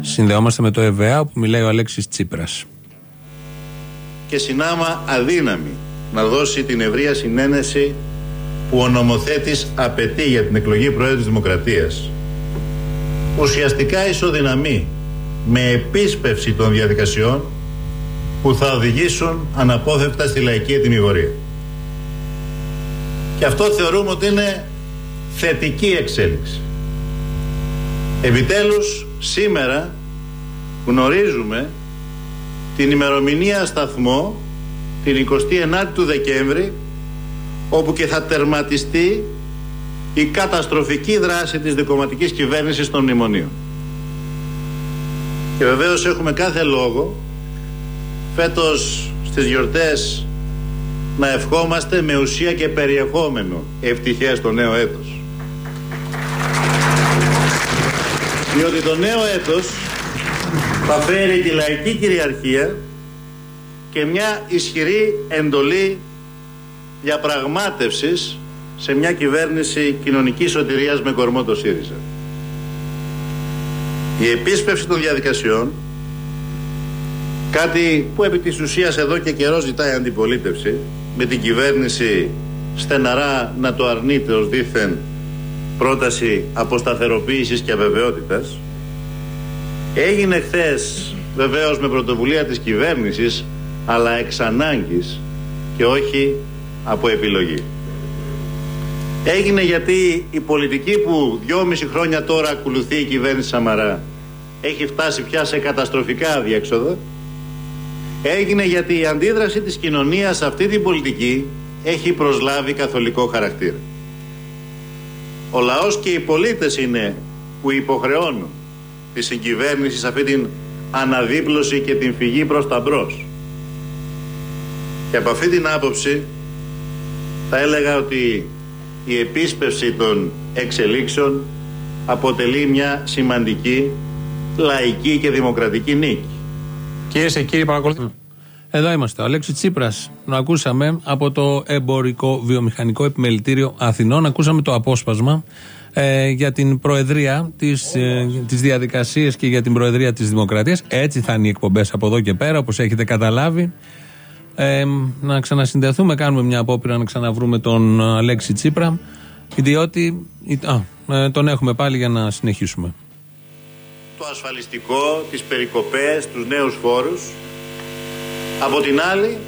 Συνδεόμαστε με το ΕΒΑ που μιλάει ο Αλέξης Τσίπρας. Και συνάμα αδύναμη να δώσει την ευρεία συνένεση που ο νομοθέτης απαιτεί για την εκλογή Προέδρου της Δημοκρατίας. Ουσιαστικά ισοδυναμεί με επίσπευση των διαδικασιών που θα οδηγήσουν αναπόφευκτα στη λαϊκή ετοιμιγορία. Και αυτό θεωρούμε ότι είναι θετική εξέλιξη. Επιτέλους σήμερα γνωρίζουμε την ημερομηνία σταθμό την 29η του Δεκέμβρη όπου και θα τερματιστεί η καταστροφική δράση της δικοματικής κυβέρνησης των μνημονίων. Και βεβαίως έχουμε κάθε λόγο φέτος στις γιορτές να ευχόμαστε με ουσία και περιεχόμενο ευτυχές το νέο έτος. Διότι το νέο έτος θα φέρει τη λαϊκή κυριαρχία και μια ισχυρή εντολή διαπραγμάτευσης σε μια κυβέρνηση κοινωνικής σωτηρίας με κορμό το ΣΥΡΙΖΑ. Η επίσπευση των διαδικασιών, κάτι που επί της ουσίας εδώ και καιρό ζητάει αντιπολίτευση, με την κυβέρνηση στεναρά να το αρνείται ως δήθεν πρόταση αποσταθεροποίησης και αβεβαιότητας, έγινε χθες βεβαίως με πρωτοβουλία της κυβέρνησης, αλλά εξ ανάγκης και όχι από επιλογή. Έγινε γιατί η πολιτική που δυόμιση χρόνια τώρα ακολουθεί η κυβέρνηση Σαμαρά έχει φτάσει πια σε καταστροφικά αδιέξοδα. Έγινε γιατί η αντίδραση της κοινωνίας σε αυτή την πολιτική έχει προσλάβει καθολικό χαρακτήρα. Ο λαός και οι πολίτες είναι που υποχρεώνουν τη συγκυβέρνηση σε αυτή την αναδίπλωση και την φυγή προς τα μπρος. Και από αυτή την άποψη θα έλεγα ότι η επίσπευση των εξελίξεων αποτελεί μια σημαντική λαϊκή και δημοκρατική νίκη. Κυρίες και κύριοι, παρακολουθούμε. Εδώ είμαστε. Ο Αλέξης Τσίπρας. Να ακούσαμε από το Εμπορικό Βιομηχανικό Επιμελητήριο Αθηνών. Ακούσαμε το απόσπασμα ε, για την προεδρία, τις, ε, τις διαδικασίες και για την προεδρία της Δημοκρατίας. Έτσι θα είναι οι εκπομπές από εδώ και πέρα, όπως έχετε καταλάβει. Ε, να ξανασυνδεθούμε, κάνουμε μια απόπειρα να ξαναβρούμε τον Αλέξη Τσίπρα, διότι α, ε, τον έχουμε πάλι για να συνεχίσουμε. Το ασφαλιστικό, τις περικοπές, τους νέους φόρους. Από την άλλη,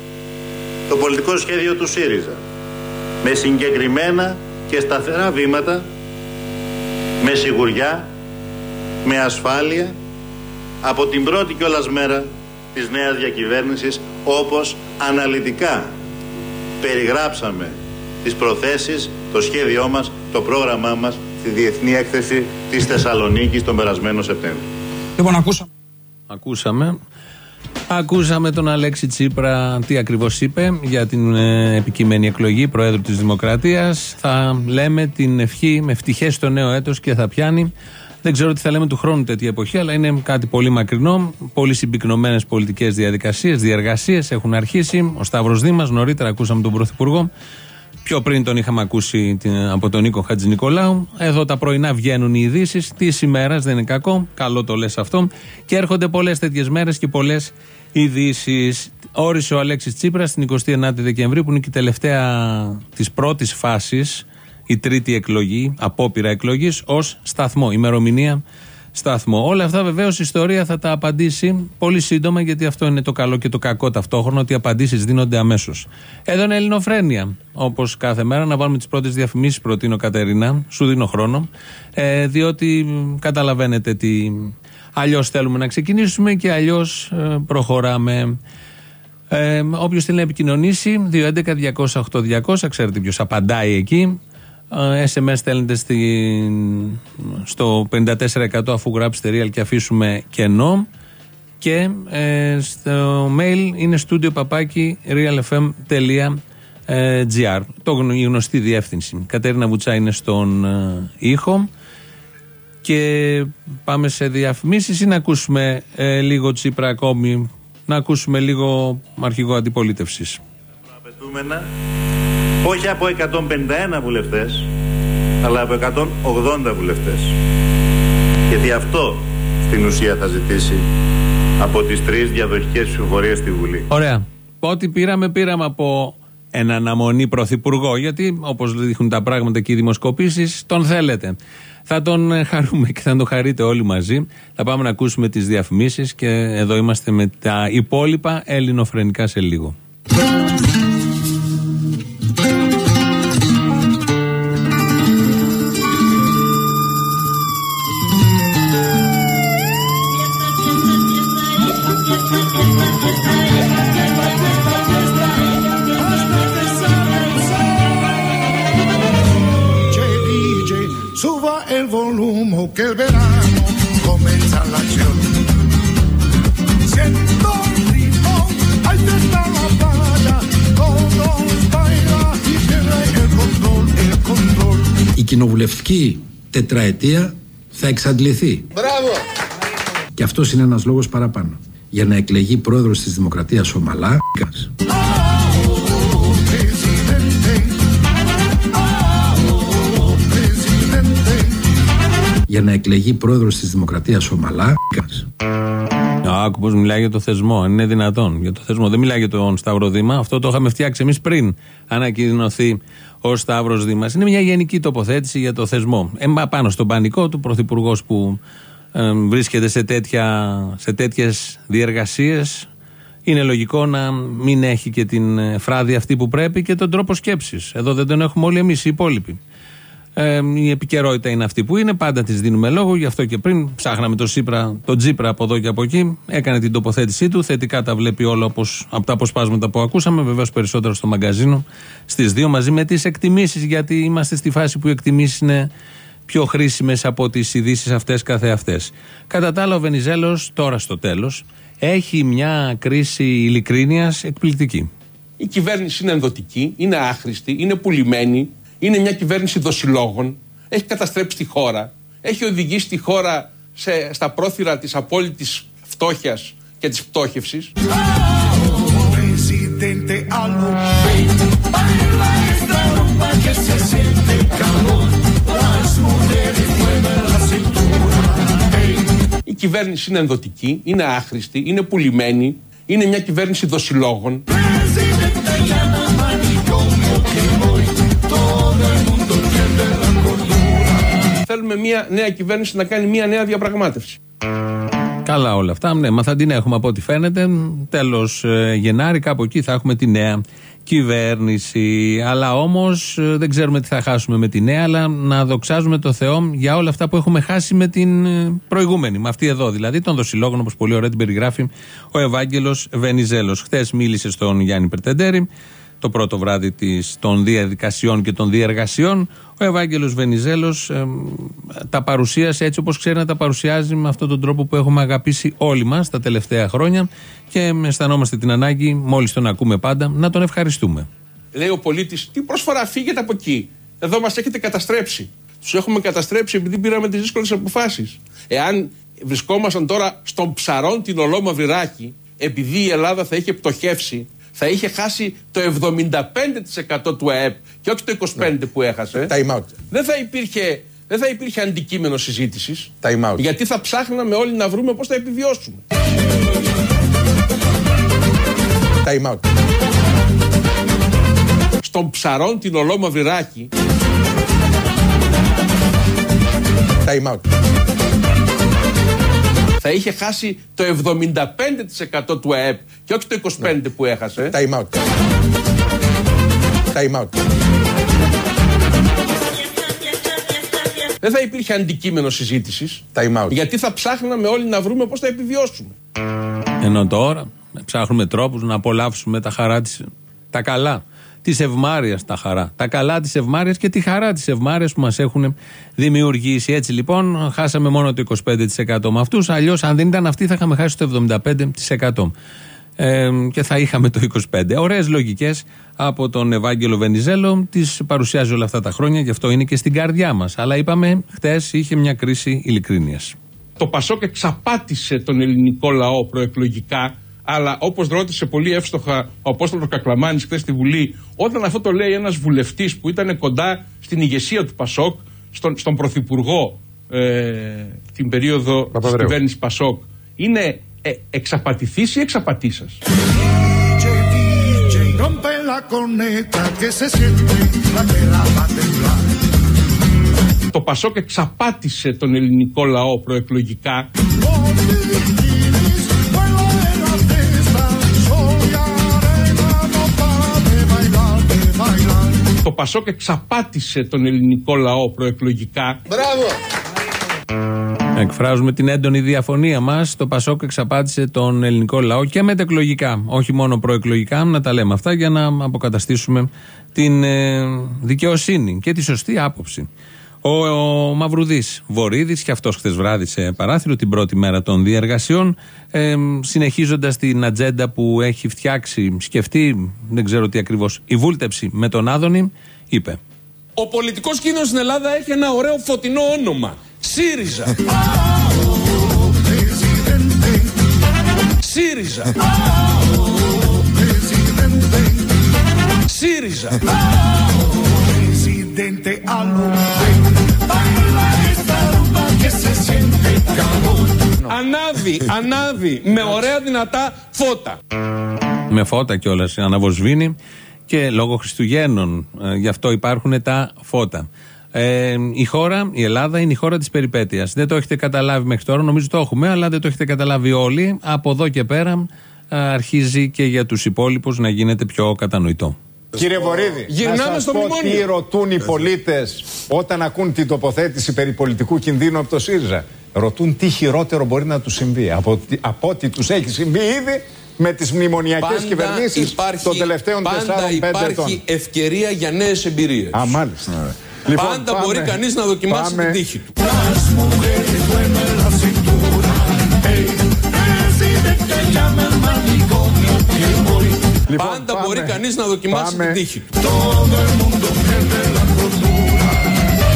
το πολιτικό σχέδιο του ΣΥΡΙΖΑ. Με συγκεκριμένα και σταθερά βήματα, με σιγουριά, με ασφάλεια, από την πρώτη κιόλας μέρα της νέας διακυβέρνησης όπως αναλυτικά περιγράψαμε τις προθέσεις, το σχέδιό μας, το πρόγραμμά μας στη Διεθνή Έκθεση της Θεσσαλονίκης τον περασμένο Σεπτέμβριο. Λοιπόν, ακούσαμε. Ακούσαμε. Ακούσαμε τον Αλέξη Τσίπρα τι ακριβώς είπε για την ε, επικείμενη εκλογή Προέδρου της Δημοκρατίας. Θα λέμε την ευχή με ευτυχές στο νέο έτος και θα πιάνει δεν ξέρω τι θα λέμε του χρόνου τέτοια εποχή, αλλά είναι κάτι πολύ μακρινό. Πολύ συμπυκνωμένες πολιτικές διαδικασίες, διεργασίες έχουν αρχίσει. Ο Σταύρος Δήμας, νωρίτερα ακούσαμε τον Πρωθυπουργό. Πιο πριν τον είχαμε ακούσει από τον Νίκο Χατζη Νικολάου. Εδώ τα πρωινά βγαίνουν οι ειδήσεις της ημέρας, δεν είναι κακό. Καλό το λες αυτό. Και έρχονται πολλές τέτοιες μέρες και πολλές ειδήσεις. Όρισε ο Αλέξης Τσίπρας την 29η Δεκεμβρίου, που είναι και η τελευταία της πρώτης φάσης η τρίτη εκλογή, απόπειρα εκλογής, ως σταθμό, ημερομηνία σταθμό. Όλα αυτά βεβαίως η ιστορία θα τα απαντήσει πολύ σύντομα, γιατί αυτό είναι το καλό και το κακό ταυτόχρονα, ότι οι απαντήσεις δίνονται αμέσως. Εδώ είναι Ελληνοφρένεια. Όπως κάθε μέρα, να βάλουμε τις πρώτες διαφημίσεις, προτείνω Κατερίνα, σου δίνω χρόνο, ε, διότι καταλαβαίνετε τι αλλιώς θέλουμε να ξεκινήσουμε και αλλιώς ε, προχωράμε. Ε, Όποιος θέλει να επικοινωνήσει, 211-200-8200, ξέρετε ποιος απαντάει εκεί. SMS στέλνετε στο 54% αφού γράψετε real και αφήσουμε κενό. Και ε, στο mail είναι studio παπάκι realfm.gr το η γνωστή διεύθυνση. Κατέρινα Βουτσά είναι στον ε, ήχο. Και πάμε σε διαφημίσεις ή να ακούσουμε ε, λίγο Τσίπρα ακόμη να ακούσουμε λίγο αρχηγό αντιπολίτευσης όχι από 151 βουλευτές, αλλά από 180 βουλευτές. Γιατί αυτό στην ουσία θα ζητήσει από τις τρεις διαδοχικές ψηφοφορίες στη Βουλή. Ωραία. Ό,τι πήραμε, πήραμε από ένα αναμονή πρωθυπουργό. Γιατί όπως δείχνουν τα πράγματα και οι δημοσκοπήσεις, τον θέλετε. Θα τον χαρούμε και θα τον χαρείτε όλοι μαζί. Θα πάμε να ακούσουμε τις διαφημίσεις και εδώ είμαστε με τα υπόλοιπα ελληνοφρενικά σε λίγο. Que el verano comienza la acción. Siento el ritmo, ahí está la playa, todos baila y pierde el control, el control. Η κοινοβουλευτική τετραετία θα εξαντληθεί. Μπράβο! Και αυτός είναι ένας λόγος παραπάνω. Για να εκλεγεί πρόεδρος της Δημοκρατίας ο Μαλάκας. Για να εκλεγεί πρόεδρος της Δημοκρατίας ο Μαλάκας. Άκου πώς μιλάει για το θεσμό, αν είναι δυνατόν. Για το θεσμό. Δεν μιλάει για τον Σταύρο Δήμα. Αυτό το είχαμε φτιάξει εμείς πριν ανακοινωθεί ο Σταύρος Δήμας. Είναι μια γενική τοποθέτηση για το θεσμό. Ε, πάνω στον πανικό του Πρωθυπουργός που ε, βρίσκεται σε, τέτοια, σε τέτοιες διεργασίες. Είναι λογικό να μην έχει και την ε, φράδη αυτή που πρέπει και τον τρόπο σκέψης. Εδώ δεν τον έχουμε όλοι εμείς οι υπόλοιποι. Ε, η επικαιρότητα είναι αυτή που είναι. Πάντα της δίνουμε λόγο. Γι' αυτό και πριν ψάχναμε τον Σύπρα, τον Τζίπρα από εδώ και από εκεί. Έκανε την τοποθέτησή του. Θετικά τα βλέπει όλα όπως, από τα αποσπάσματα που ακούσαμε. Βεβαίως περισσότερο στο μαγκαζίνο στις δύο μαζί με τις εκτιμήσεις. Γιατί είμαστε στη φάση που οι εκτιμήσεις είναι πιο χρήσιμες από τις ειδήσεις αυτές καθεαυτέ. Κατά τα άλλα, ο Βενιζέλος τώρα στο τέλος έχει μια κρίση ειλικρίνειας εκπληκτική. Η κυβέρνηση είναι ενδοτική, είναι άχρηστη, είναι πουλημένη, είναι μια κυβέρνηση δοσιλόγων, έχει καταστρέψει τη χώρα, έχει οδηγήσει τη χώρα σε, στα πρόθυρα της απόλυτης φτώχειας και της πτώχευσης. Η κυβέρνηση είναι ενδοτική, είναι άχρηστη, είναι πουλημένη, είναι μια κυβέρνηση δοσιλόγων. Θέλουμε μια νέα κυβέρνηση να κάνει μια νέα διαπραγμάτευση. Καλά όλα αυτά. Ναι, μα θα την έχουμε από ό,τι φαίνεται. Τέλος ε, Γενάρη, κάπου εκεί θα έχουμε τη νέα κυβέρνηση. Αλλά όμως ε, δεν ξέρουμε τι θα χάσουμε με τη νέα, αλλά να δοξάζουμε το Θεό για όλα αυτά που έχουμε χάσει με την ε, προηγούμενη. Με αυτή εδώ δηλαδή, τον δοσιλόγων, όπως πολύ ωραία την περιγράφει ο Ευάγγελος Βενιζέλος. Χθες μίλησε στον Γιάννη Περτεντέρη το πρώτο βράδυ της, των διαδικασιών και των διεργασιών. Ο Ευάγγελος Βενιζέλος τα παρουσίασε έτσι όπως ξέρει να τα παρουσιάζει με αυτόν τον τρόπο που έχουμε αγαπήσει όλοι μας τα τελευταία χρόνια και αισθανόμαστε την ανάγκη, μόλις τον ακούμε πάντα, να τον ευχαριστούμε. Λέει ο πολίτης, τι προσφορά φύγετε από εκεί. Εδώ μας έχετε καταστρέψει. Τους έχουμε καταστρέψει επειδή πήραμε τις δύσκολες αποφάσεις. Εάν βρισκόμασταν τώρα στον ψαρόν την ολόμαυρη ράχη, επειδή η Ελλάδα θα είχε πτωχεύσει θα είχε χάσει το 75% του ΑΕΠ και όχι το 25% ναι. που έχασε. Time out. Δεν θα υπήρχε, δεν θα υπήρχε αντικείμενο συζήτησης. Time out. Γιατί θα ψάχναμε όλοι να βρούμε πώς θα επιβιώσουμε. Time out. Στον ψαρόν την ολόμαυρη ράχη. Time out θα είχε χάσει το 75% του ΑΕΠ και όχι το 25% ναι. που έχασε. Time out. Time out. Δεν θα υπήρχε αντικείμενο συζήτησης. Time out. Γιατί θα ψάχναμε όλοι να βρούμε πώς θα επιβιώσουμε. Ενώ τώρα ψάχνουμε τρόπους να απολαύσουμε τα χαρά της, τα καλά της ευμάρειας τα χαρά. Τα καλά της ευμάρειας και τη χαρά της ευμάρειας που μας έχουν δημιουργήσει. Έτσι λοιπόν, χάσαμε μόνο το 25% με αυτούς. Αλλιώς, αν δεν ήταν αυτοί, θα είχαμε χάσει το 75%. Ε, και θα είχαμε το 25%. Ωραίες λογικές από τον Ευάγγελο Βενιζέλο. Τις παρουσιάζει όλα αυτά τα χρόνια, γι' αυτό είναι και στην καρδιά μας. Αλλά είπαμε, χτες είχε μια κρίση ειλικρίνειας. Το Πασόκ εξαπάτησε τον ελληνικό λαό προεκλογικά αλλά όπως ρώτησε πολύ εύστοχα ο Απόστολος Κακλαμάνης χθες στη Βουλή, όταν αυτό το λέει ένας βουλευτής που ήταν κοντά στην ηγεσία του Πασόκ, στον, στον Πρωθυπουργό ε, την περίοδο της Παπαδρέου. κυβέρνησης Πασόκ είναι ε, εξαπατηθής ή εξαπατήσας; DJ, DJ, rompe la corneta que se siente la tierra va a temblar. Το Πασόκ εξαπάτησε τον ελληνικό λαό προεκλογικά. Το Πασόκ εξαπάτησε τον ελληνικό λαό προεκλογικά. Εκφράζουμε την έντονη διαφωνία μας. Το Πασόκ εξαπάτησε τον ελληνικό λαό και μετεκλογικά, όχι μόνο προεκλογικά. Να τα λέμε αυτά για να αποκαταστήσουμε την ε, δικαιοσύνη και τη σωστή άποψη. Ο, ο Μαυρουδής Βορύδης, και αυτός χθες βράδυ σε παράθυρο, την πρώτη μέρα των διεργασιών, ε, συνεχίζοντας την ατζέντα που έχει φτιάξει, σκεφτεί, δεν ξέρω τι ακριβώς, η βούλτεψη με τον Άδωνη, είπε. Ο πολιτικός κίνδυνος στην Ελλάδα έχει ένα ωραίο φωτεινό όνομα. ΣΥΡΙΖΑ. ΣΥΡΙΖΑ. ΣΥΡΙΖΑ. Presidente a lo baila esta rumba que se siente calor. Ανάβει, ανάβει με ωραία δυνατά φώτα. με φώτα κιόλας αναβοσβήνει και λόγω Χριστουγέννων. ε, γι' αυτό υπάρχουν τα φώτα. Ε, η χώρα, η Ελλάδα, είναι η χώρα της περιπέτειας. Δεν το έχετε καταλάβει μέχρι τώρα, νομίζω το έχουμε, αλλά δεν το έχετε καταλάβει όλοι. Από εδώ και πέρα ε, αρχίζει και για τους υπόλοιπους να γίνεται πιο κατανοητό. Κύριε Βορύδη, Γυρνάμε να σας στο πω μνημόνιο. τι ρωτούν οι πολίτες όταν ακούν την τοποθέτηση περί πολιτικού κινδύνου από το ΣΥΡΙΖΑ. Ρωτούν τι χειρότερο μπορεί να τους συμβεί από, τι- από ό,τι τους έχει συμβεί ήδη με τις μνημονιακές κυβερνήσεις των τελευταίων 4-5 πάντα ετών. υπάρχει ευκαιρία για νέες εμπειρίες. Α, μάλιστα. πάντα μπορεί κανείς να δοκιμάσει πάμε- την τύχη του. Λοιπόν, Πάντα πάμε- μπορεί κανείς να δοκιμάσει πάμε- την τύχη του.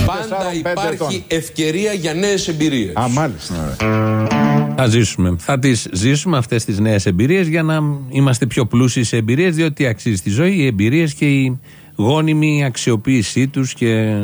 Πάντα 4-5 υπάρχει ευκαιρία για νέες εμπειρίες. Α, μάλιστα. Θα ζήσουμε. Θα τις ζήσουμε αυτές τις νέες εμπειρίες για να είμαστε πιο πλούσιοι σε εμπειρίες, διότι αξίζει στη ζωή οι εμπειρίες και η γόνιμη αξιοποίησή τους και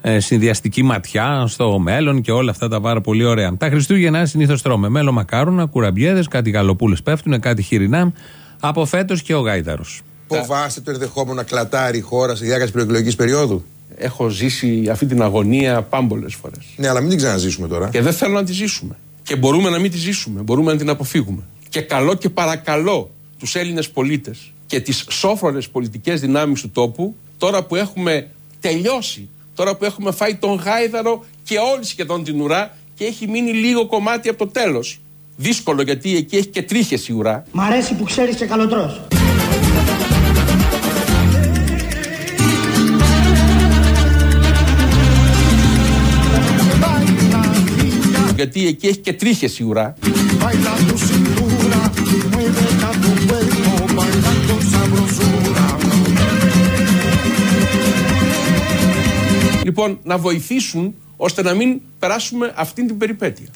ε, συνδυαστική ματιά στο μέλλον και όλα αυτά τα πάρα πολύ ωραία. Τα Χριστούγεννα συνήθως τρώμε μέλο μακάρονα, κουραμπιέδες, κάτι γαλοπούλες πέφτουν, κάτι χοιρινά. Από φέτος και ο Γάιδαρος. Φοβάστε το ενδεχόμενο να κλατάρει η χώρα στη διάρκεια της προεκλογικής περίοδου; Έχω ζήσει αυτή την αγωνία πάμπολες φορές. Ναι, αλλά μην την ξαναζήσουμε τώρα. Και δεν θέλω να τη ζήσουμε. Και μπορούμε να μην τη ζήσουμε. Μπορούμε να την αποφύγουμε. Και καλό και παρακαλώ τους Έλληνες πολίτες και τις σόφρονες πολιτικές δυνάμεις του τόπου, τώρα που έχουμε τελειώσει, τώρα που έχουμε φάει τον γάιδαρο και όλη σχεδόν την ουρά και έχει μείνει λίγο κομμάτι από το τέλος. Δύσκολο γιατί εκεί έχει και τρίχες η ουρά. Μ' αρέσει που ξέρεις και καλοτρός. Γιατί εκεί έχει και τρίχες η ουρά. Baila tu cintura, mueve a tu cuerpo, baila con sabrosura. Λοιπόν, να βοηθήσουν ώστε να μην περάσουμε αυτήν την περιπέτεια.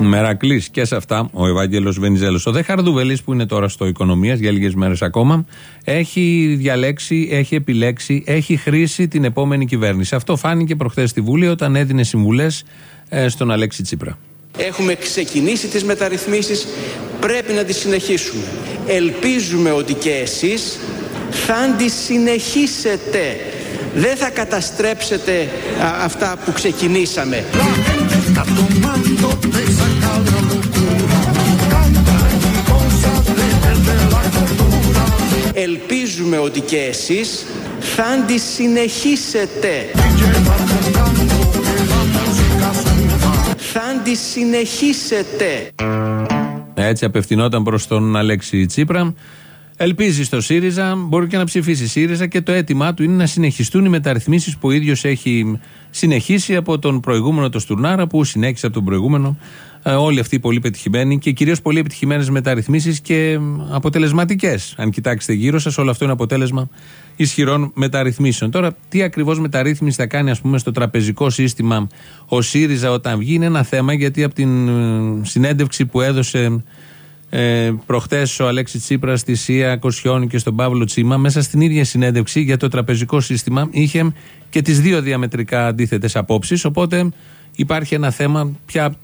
Μερακλής και σε αυτά ο Ευάγγελος Βενιζέλος. Ο Δε Χαρδουβελής που είναι τώρα στο Οικονομίας για λίγες μέρες ακόμα, έχει διαλέξει, έχει επιλέξει, έχει χρήσει την επόμενη κυβέρνηση. Αυτό φάνηκε προχθές στη Βουλή όταν έδινε συμβουλές στον Αλέξη Τσίπρα. Έχουμε ξεκινήσει τις μεταρρυθμίσεις, πρέπει να τις συνεχίσουμε. Ελπίζουμε ότι και εσείς θα τις συνεχίσετε. Δεν θα καταστρέψετε α, αυτά που ξεκινήσαμε. Ελπίζουμε ότι και εσείς θα τη συνεχίσετε. Θα τη συνεχίσετε. Έτσι απευθυνόταν προς τον Αλέξη Τσίπρα. Ελπίζεις στο ΣΥΡΙΖΑ, μπορεί και να ψηφίσει ΣΥΡΙΖΑ και το αίτημά του είναι να συνεχιστούν οι μεταρρυθμίσεις που ο ίδιος έχει συνεχίσει από τον προηγούμενο το Στουρνάρα, που συνέχισε από τον προηγούμενο. Ε, όλοι αυτοί οι πολύ πετυχημένοι και κυρίως πολύ επιτυχημένες μεταρρυθμίσεις και αποτελεσματικές. Αν κοιτάξετε γύρω σας, όλο αυτό είναι αποτέλεσμα ισχυρών μεταρρυθμίσεων. Τώρα, τι ακριβώς μεταρρύθμιση θα κάνει, ας πούμε, στο τραπεζικό σύστημα ο ΣΥΡΙΖΑ όταν βγει, είναι ένα θέμα γιατί από την ε, συνέντευξη που έδωσε ε, προχτές ο Αλέξης Τσίπρας στη ΣΥΑ Κοσιόνη και στον Παύλο Τσίμα, μέσα στην ίδια συνέντευξη για το τραπεζικό σύστημα, είχε και τις δύο διαμετρικά αντίθετες απόψεις. Οπότε Υπάρχει ένα θέμα ποια,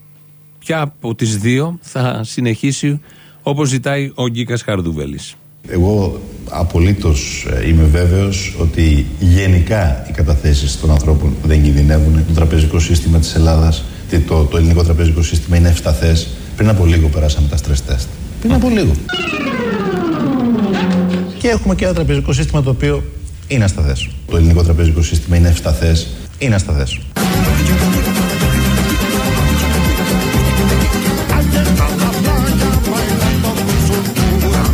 ποια από τις δύο θα συνεχίσει όπως ζητάει ο Γκίκας Χαρδούβελη. Εγώ απολύτως ε, είμαι βέβαιος ότι γενικά οι καταθέσεις των ανθρώπων δεν κινδυνεύουν. Το τραπεζικό σύστημα της Ελλάδας, τι- το, το ελληνικό τραπεζικό σύστημα είναι ευσταθές. Πριν από λίγο περάσαμε τα stress test. Πριν από λίγο. Και έχουμε και ένα τραπεζικό σύστημα το οποίο είναι ασταθές. Το ελληνικό τραπεζικό σύστημα είναι ευσταθές. Είναι ασταθές.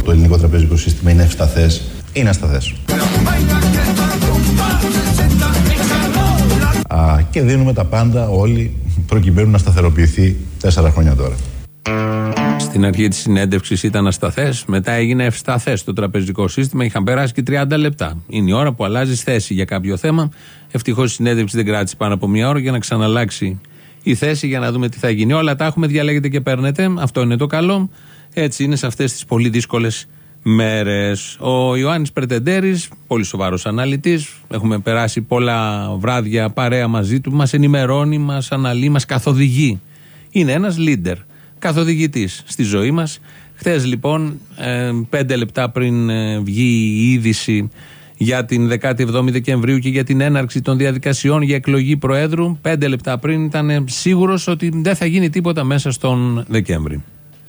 Το ελληνικό τραπεζικό σύστημα είναι ευσταθές. Είναι ασταθές. Α, και δίνουμε τα πάντα όλοι προκειμένου να σταθεροποιηθεί τέσσερα χρόνια τώρα. Στην αρχή της συνέντευξης ήταν ασταθές, μετά έγινε ευσταθές το τραπεζικό σύστημα. Είχαν περάσει και 30 λεπτά. Είναι η ώρα που αλλάζεις θέση για κάποιο θέμα. Ευτυχώς η συνέντευξη δεν κράτησε πάνω από μία ώρα για να ξαναλλάξει η θέση για να δούμε τι θα γίνει. Όλα τα έχουμε, διαλέγετε και παίρνετε. Αυτό είναι το καλό. Έτσι είναι σε αυτές τις πολύ δύσκολες μέρες. Ο Ιωάννης Περτεντέρης, πολύ σοβαρός αναλυτής. Έχουμε περάσει πολλά βράδια παρέα μαζί του. Μας ενημερώνει, μας αναλύει, μας καθοδηγεί. Είναι ένας leader καθοδηγητής στη ζωή μας. Χθες λοιπόν, ε, πέντε λεπτά πριν ε, βγει η είδηση για την 17η Δεκεμβρίου και για την έναρξη των διαδικασιών για εκλογή Προέδρου, πέντε λεπτά πριν ήταν σίγουρος ότι δεν θα γίνει τίποτα μέσα στον Δεκέμβρη.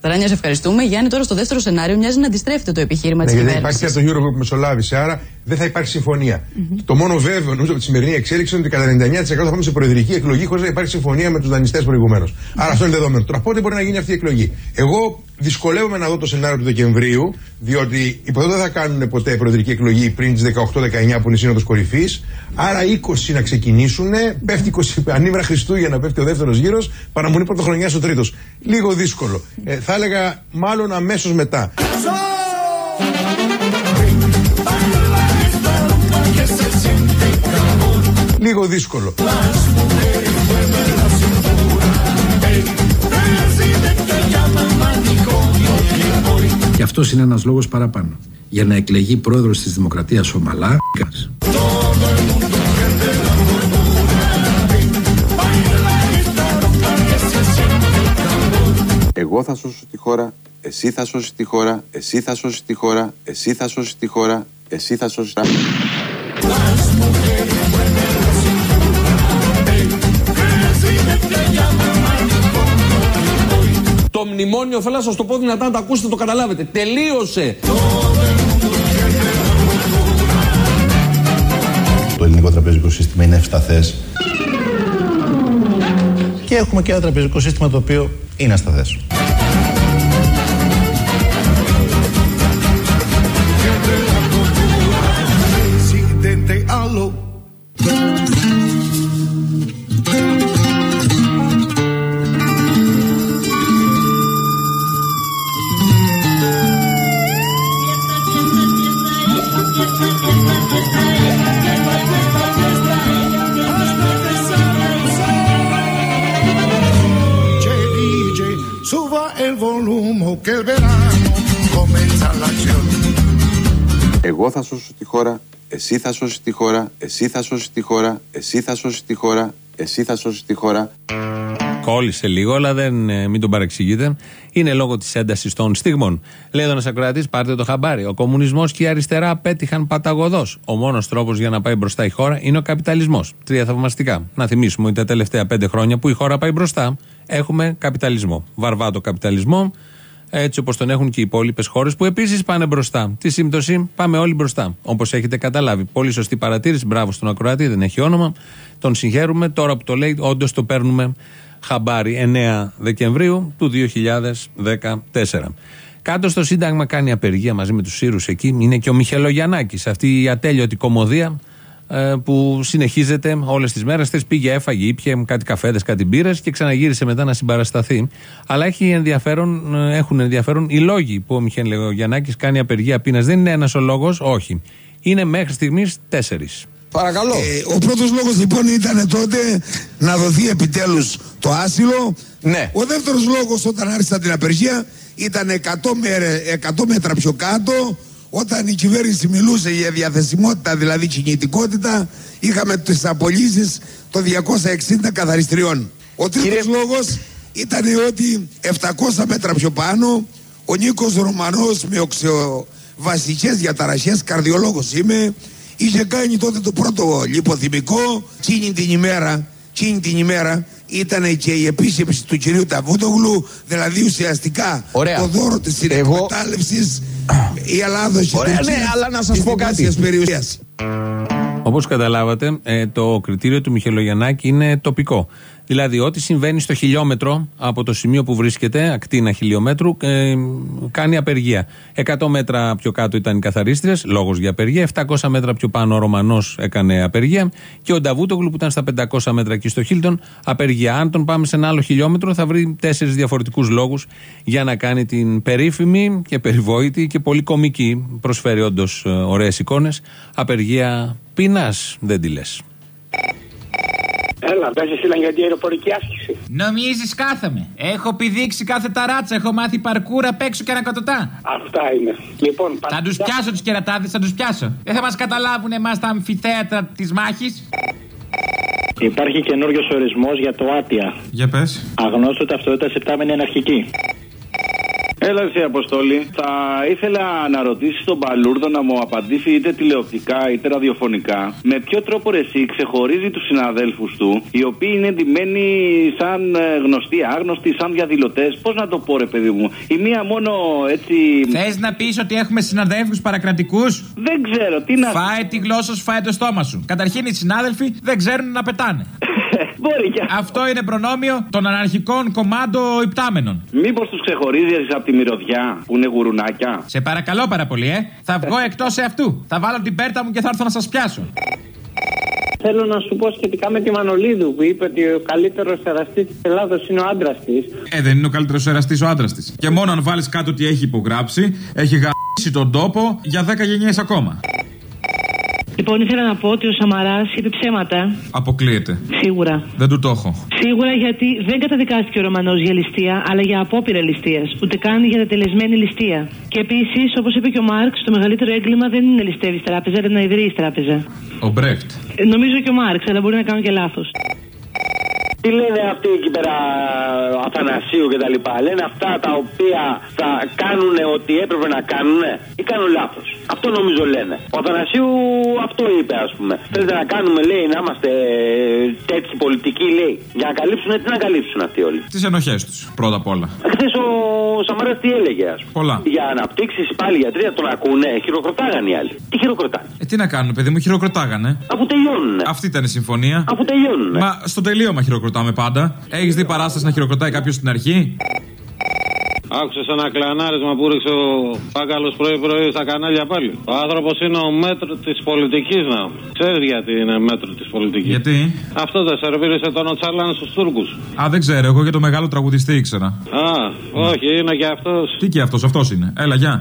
Ταράνια, σε ευχαριστούμε. Γιάννη, τώρα στο δεύτερο σενάριο μοιάζει να αντιστρέφεται το επιχείρημα Ναι, της γιατί δεν κυβέρνησης. υπάρχει και από το Eurogroup που μεσολάβησε, άρα δεν θα υπάρχει συμφωνία. Το μόνο βέβαιο νομίζω από τη σημερινή εξέλιξη είναι ότι κατά 99% θα πάμε σε προεδρική εκλογή χωρίς να υπάρχει συμφωνία με τους δανειστές προηγουμένως. Άρα αυτό είναι δεδομένο. Τώρα πότε μπορεί να γίνει αυτή η εκλογή. Εγώ δυσκολεύομαι να δω το σενάριο του Δεκεμβρίου, διότι υποθέτω δεν θα κάνουν ποτέ προεδρική εκλογή πριν τις 18-19 που είναι η Σύνοδος Κορυφής. Άρα 20 να ξεκινήσουν, πέφτει 20 ανήμερα Χριστούγεννα, πέφτει ο δεύτερος γύρος, παραμονή πρωτοχρονιά ο τρίτος. Λίγο δύσκολο. Ε, θα έλεγα μάλλον αμέσως μετά. Λίγο δύσκολο. Και αυτός είναι ένας λόγος παραπάνω. Για να εκλεγεί πρόεδρος της Δημοκρατίας ο Μαλάκας. Εγώ θα σώσω τη χώρα, εσύ θα σώσεις τη χώρα, εσύ θα σώσεις τη χώρα, εσύ θα σώσεις τη χώρα, εσύ θα σώσεις τα... Το μνημόνιο θέλω να σας το πω δυνατά να το ακούσετε, το καταλάβετε. Τελείωσε. Το ελληνικό τραπεζικό σύστημα είναι ευσταθές. Και έχουμε και ένα τραπεζικό σύστημα το οποίο είναι ασταθές. Εγώ θα σώσω τη χώρα, εσύ θα σώσεις τη χώρα, εσύ θα σώσεις τη χώρα, εσύ θα σώσεις τη χώρα, εσύ θα σώσεις τη χώρα. Κόλλησε λίγο, αλλά δεν, ε, μην τον παρεξηγείτε. Είναι λόγω της έντασης των στιγμών. Λέει εδώ ένας ακροατής: Πάρτε το χαμπάρι. Ο κομμουνισμός και η αριστερά πέτυχαν παταγωδός. Ο μόνος τρόπος για να πάει μπροστά η χώρα είναι ο καπιταλισμός. Τρία θαυμαστικά. Να θυμίσουμε ότι τα τελευταία πέντε χρόνια που η χώρα πάει μπροστά έχουμε καπιταλισμό. Βαρβάτο καπιταλισμό. Έτσι όπως τον έχουν και οι υπόλοιπες χώρες που επίσης πάνε μπροστά. Τη σύμπτωση πάμε όλοι μπροστά. Όπως έχετε καταλάβει. Πολύ σωστή παρατήρηση. Μπράβο στον Ακροατή, δεν έχει όνομα. Τον συγχαίρουμε. Τώρα που το λέει, όντως το παίρνουμε χαμπάρι 9 Δεκεμβρίου του 2014. Κάτω στο Σύνταγμα κάνει απεργία μαζί με τους Σύρους εκεί. Είναι και ο Μιχελογιαννάκης. Αυτή η ατέλειωτη κομμωδία ε, που συνεχίζεται όλες τις μέρες. Θε πήγε, έφαγε, ήπια κάτι καφέδες, κάτι μπύρες και ξαναγύρισε μετά να συμπαρασταθεί. Αλλά έχει ενδιαφέρον, ε, έχουν ενδιαφέρον οι λόγοι που ο Μιχαήλ Γιαννάκη κάνει απεργία πείνας. Δεν είναι ένας ο λόγος, όχι. Είναι μέχρι στιγμής τέσσερις. Παρακαλώ. Ε, ο πρώτος λόγος λοιπόν ήταν τότε να δοθεί επιτέλους το άσυλο. Ναι. Ο δεύτερος λόγος όταν άρχισα την απεργία ήταν 100, μέρε- 100 μέτρα πιο κάτω όταν η κυβέρνηση μιλούσε για διαθεσιμότητα, δηλαδή κινητικότητα, είχαμε τις απολύσεις των 260 καθαριστριών. Ο τρίτος λόγος ήταν ότι 700 μέτρα πιο πάνω ο Νίκος Ρωμανός με οξεοβασικές διαταραχές, καρδιολόγος είμαι, είχε κάνει τότε το πρώτο λιποθυμικό εκείνη την ημέρα, εκείνη την ημέρα ήταν και η επίσκεψη του κυρίου Ταβούτογλου, δηλαδή ουσιαστικά Ωραία. το δώρο της συνεκμετάλλευσης η Ελλάδα και η Ωραία, Τουρκία ναι, αλλά να σας της πω κάτι. δημόσιας περιουσίας. Όπως καταλάβατε, ε, το κριτήριο του Μιχελογιαννάκη είναι τοπικό. Δηλαδή, ό,τι συμβαίνει στο χιλιόμετρο από το σημείο που βρίσκεται, ακτίνα χιλιόμετρου, ε, κάνει απεργία. 100 μέτρα πιο κάτω ήταν οι καθαρίστριες, λόγος για απεργία. 700 μέτρα πιο πάνω ο Ρωμανός έκανε απεργία. Και ο Νταβούτογλου που ήταν στα 500 μέτρα εκεί στο Χίλτον, απεργία. Αν τον πάμε σε ένα άλλο χιλιόμετρο, θα βρει τέσσερις διαφορετικούς λόγους για να κάνει την περίφημη και περιβόητη και πολύ κομική, προσφέρει όντως ωραίες εικόνες, απεργία πείνα. Δεν τη λες. Έλα, πες εσύ για την αεροπορική άσκηση. Νομίζεις κάθομαι. Έχω πηδήξει κάθε ταράτσα. Έχω μάθει παρκούρα απ' έξω και ανακατοτά. Αυτά είναι. Λοιπόν, Θα τους πιάσω τους κερατάδες, θα τους πιάσω. Δεν θα μας καταλάβουν εμάς τα αμφιθέατρα της μάχης. Υπάρχει καινούριο ορισμός για το άτια. Για πες. Αγνώστου ταυτότητα επτάμενη αναρχική. Έλα εσύ Αποστόλη. Θα ήθελα να ρωτήσεις τον Παλούρδο να μου απαντήσει είτε τηλεοπτικά είτε ραδιοφωνικά με ποιο τρόπο ρε εσύ ξεχωρίζει τους συναδέλφους του οι οποίοι είναι εντυμένοι σαν ε, γνωστοί, άγνωστοι, σαν διαδηλωτές; Πώς να το πω ρε παιδί μου. Η μία μόνο έτσι. Θες να πεις ότι έχουμε συναδέλφους παρακρατικούς; Δεν ξέρω τι να. Φάε τη γλώσσα σου, φάε το στόμα σου. Καταρχήν οι συνάδελφοι δεν ξέρουν να πετάνε. Μπορεί και Αυτό είναι προνόμιο των αναρχικών κομμάντο υπτάμενων. Μήπως τους ξεχωρίζεις από τη μυρωδιά που είναι γουρουνάκια; Σε παρακαλώ πάρα πολύ, ε. Θα βγω εκτός αυτού. Θα βάλω την πέρτα μου και θα έρθω να σας πιάσω. Θέλω να σου πω σχετικά με τη Μανολίδου που είπε ότι ο καλύτερος εραστής της Ελλάδος είναι ο άντρας της. Ε, δεν είναι ο καλύτερος εραστής ο άντρας της. Και μόνο αν βάλεις κάτω ότι έχει υπογράψει, έχει γαμίσει τον τόπο για 10 γενιές ακόμα. Λοιπόν, ήθελα να πω ότι ο Σαμαράς είπε ψέματα. Αποκλείεται. Σίγουρα. Δεν του το έχω. Σίγουρα γιατί δεν καταδικάστηκε ο Ρωμανός για ληστεία, αλλά για απόπειρα ληστείας. Ούτε καν για τελεσμένη ληστεία. Και επίσης, όπως είπε και ο Μάρξ, το μεγαλύτερο έγκλημα δεν είναι να ληστεύεις τράπεζα, αλλά να ιδρύεις τράπεζα. Ο Μπρέχτ. Ε, νομίζω και ο Μάρξ, αλλά μπορεί να κάνω και λάθος. Τι λένε αυτοί εκεί πέρα, Αθανασίου και τα λοιπά. Λένε αυτά τα οποία θα κάνουν ό,τι έπρεπε να κάνουν ή κάνουν λάθος. Αυτό νομίζω λένε. Ο Αθανασίου αυτό είπε, ας πούμε. Θέλετε να κάνουμε, λέει, να είμαστε τέτοιοι πολιτικοί, λέει. Για να καλύψουν, τι να καλύψουν αυτοί όλοι. Τις ενοχές τους, πρώτα απ' όλα. Χθες ο Σαμαράς τι έλεγε, ας πούμε. Πολλά. Για αναπτύξεις πάλι για τρία τον ακούνε, χειροκροτάγαν οι άλλοι. Τι χειροκροτάνε; Ε, τι να κάνουν, παιδί μου, χειροκροτάγανε. Αφού τελειώνουν. Αυτή ήταν η συμφωνία. Αφού τελειώνουν. Μα στο τελείωμα χειροκροτάμε πάντα. Έχεις δει παράσταση να χειροκροτάει κάποιος στην αρχή; Άκουσε ένα κλανάρισμα που ρίξε ο Πάγκαλος πρωί-πρωί στα κανάλια πάλι. Ο άνθρωπος είναι ο μέτρο της πολιτικής να. Ξέρεις γιατί είναι μέτρο της πολιτικής. Γιατί; Αυτό δεν σερβίρισε τον Οτσάλαν στους Τούρκους. Α, δεν ξέρω, εγώ για το μεγάλο τραγουδιστή ήξερα. Α, όχι, είναι και αυτός. Τι και αυτός, αυτός είναι. Έλα, γεια.